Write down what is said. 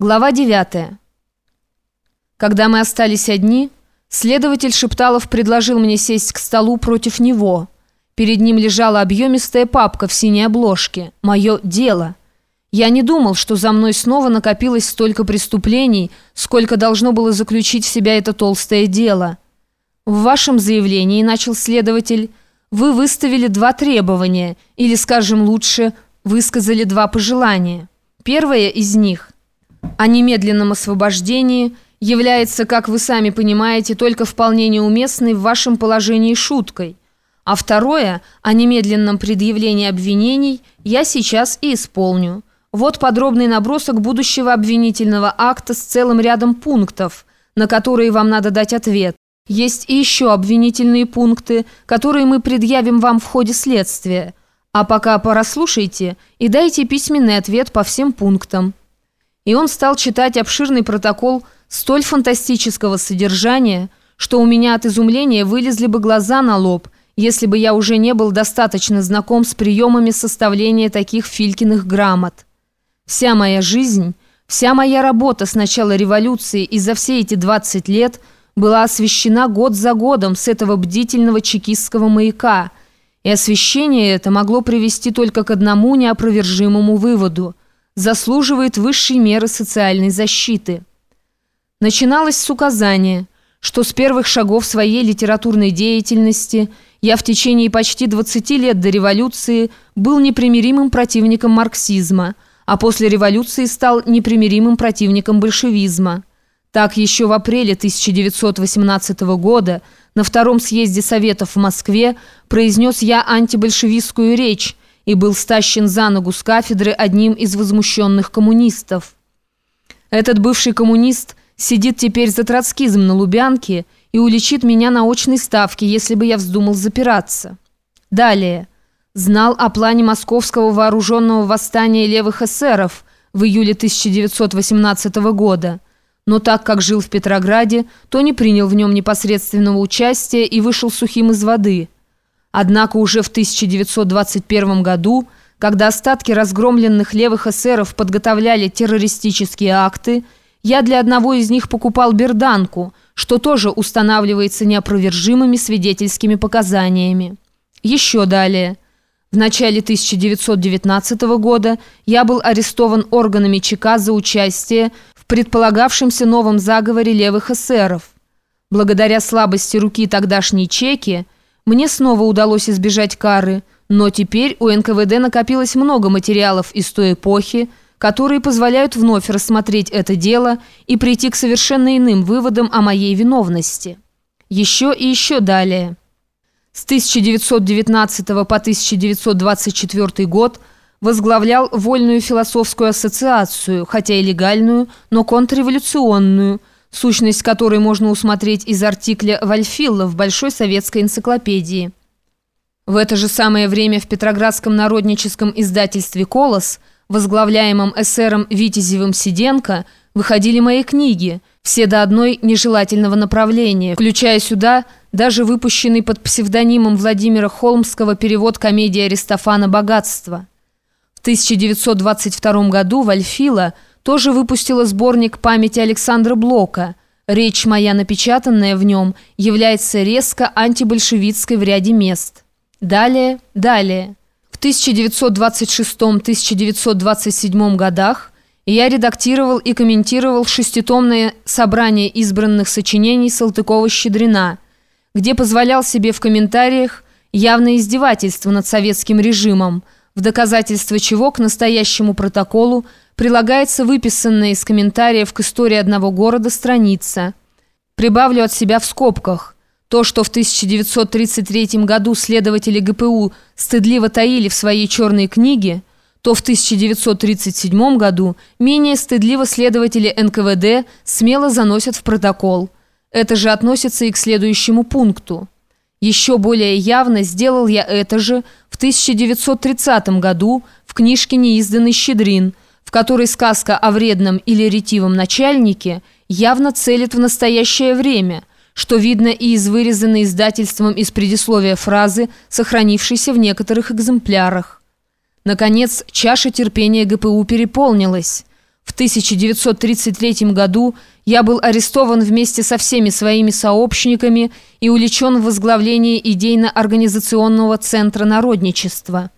Глава 9. Когда мы остались одни, следователь Шепталов предложил мне сесть к столу против него. Перед ним лежала объемистая папка в синей обложке. Мое дело. Я не думал, что за мной снова накопилось столько преступлений, сколько должно было заключить в себя это толстое дело. В вашем заявлении, начал следователь, вы выставили два требования, или, скажем лучше, высказали два пожелания. Первое из них – о немедленном освобождении является, как вы сами понимаете, только вполне неуместной в вашем положении шуткой. А второе, о немедленном предъявлении обвинений, я сейчас и исполню. Вот подробный набросок будущего обвинительного акта с целым рядом пунктов, на которые вам надо дать ответ. Есть и еще обвинительные пункты, которые мы предъявим вам в ходе следствия. А пока пораслушайте и дайте письменный ответ по всем пунктам и он стал читать обширный протокол столь фантастического содержания, что у меня от изумления вылезли бы глаза на лоб, если бы я уже не был достаточно знаком с приемами составления таких Филькиных грамот. Вся моя жизнь, вся моя работа с начала революции и за все эти 20 лет была освещена год за годом с этого бдительного чекистского маяка, и освещение это могло привести только к одному неопровержимому выводу – заслуживает высшей меры социальной защиты. Начиналось с указания, что с первых шагов своей литературной деятельности я в течение почти 20 лет до революции был непримиримым противником марксизма, а после революции стал непримиримым противником большевизма. Так еще в апреле 1918 года на втором съезде Советов в Москве произнес я антибольшевистскую речь, и был стащен за ногу с кафедры одним из возмущенных коммунистов. Этот бывший коммунист сидит теперь за троцкизм на Лубянке и уличит меня на очной ставке, если бы я вздумал запираться. Далее. Знал о плане московского вооруженного восстания левых эсеров в июле 1918 года, но так как жил в Петрограде, то не принял в нем непосредственного участия и вышел сухим из воды – Однако уже в 1921 году, когда остатки разгромленных левых эсеров подготовляли террористические акты, я для одного из них покупал берданку, что тоже устанавливается неопровержимыми свидетельскими показаниями. Еще далее. В начале 1919 года я был арестован органами ЧК за участие в предполагавшемся новом заговоре левых эсеров. Благодаря слабости руки тогдашней чеки, мне снова удалось избежать кары, но теперь у НКВД накопилось много материалов из той эпохи, которые позволяют вновь рассмотреть это дело и прийти к совершенно иным выводам о моей виновности. Еще и еще далее. С 1919 по 1924 год возглавлял Вольную философскую ассоциацию, хотя и легальную, но контрреволюционную, сущность которой можно усмотреть из артикля Вальфилла в Большой советской энциклопедии. В это же самое время в Петроградском народническом издательстве «Колос», возглавляемом эсером Витязевым Сиденко, выходили мои книги, все до одной нежелательного направления, включая сюда даже выпущенный под псевдонимом Владимира Холмского перевод комедии Аристофана «Богатство». В 1922 году Вальфила – тоже выпустила сборник памяти Александра Блока. Речь моя, напечатанная в нем, является резко антибольшевистской в ряде мест. Далее, далее. В 1926-1927 годах я редактировал и комментировал шеститомное собрание избранных сочинений Салтыкова-Щедрина, где позволял себе в комментариях явное издевательство над советским режимом, в доказательство чего к настоящему протоколу прилагается выписанная из комментариев к истории одного города страница. Прибавлю от себя в скобках. То, что в 1933 году следователи ГПУ стыдливо таили в своей черной книге, то в 1937 году менее стыдливо следователи НКВД смело заносят в протокол. Это же относится и к следующему пункту. Еще более явно сделал я это же 1930 году в книжке неизданный «Щедрин», в которой сказка о вредном или ретивом начальнике явно целит в настоящее время, что видно и из вырезанной издательством из предисловия фразы, сохранившейся в некоторых экземплярах. Наконец, чаша терпения ГПУ переполнилась. В 1933 году я был арестован вместе со всеми своими сообщниками и увлечен в возглавление идейно-организационного центра народничества –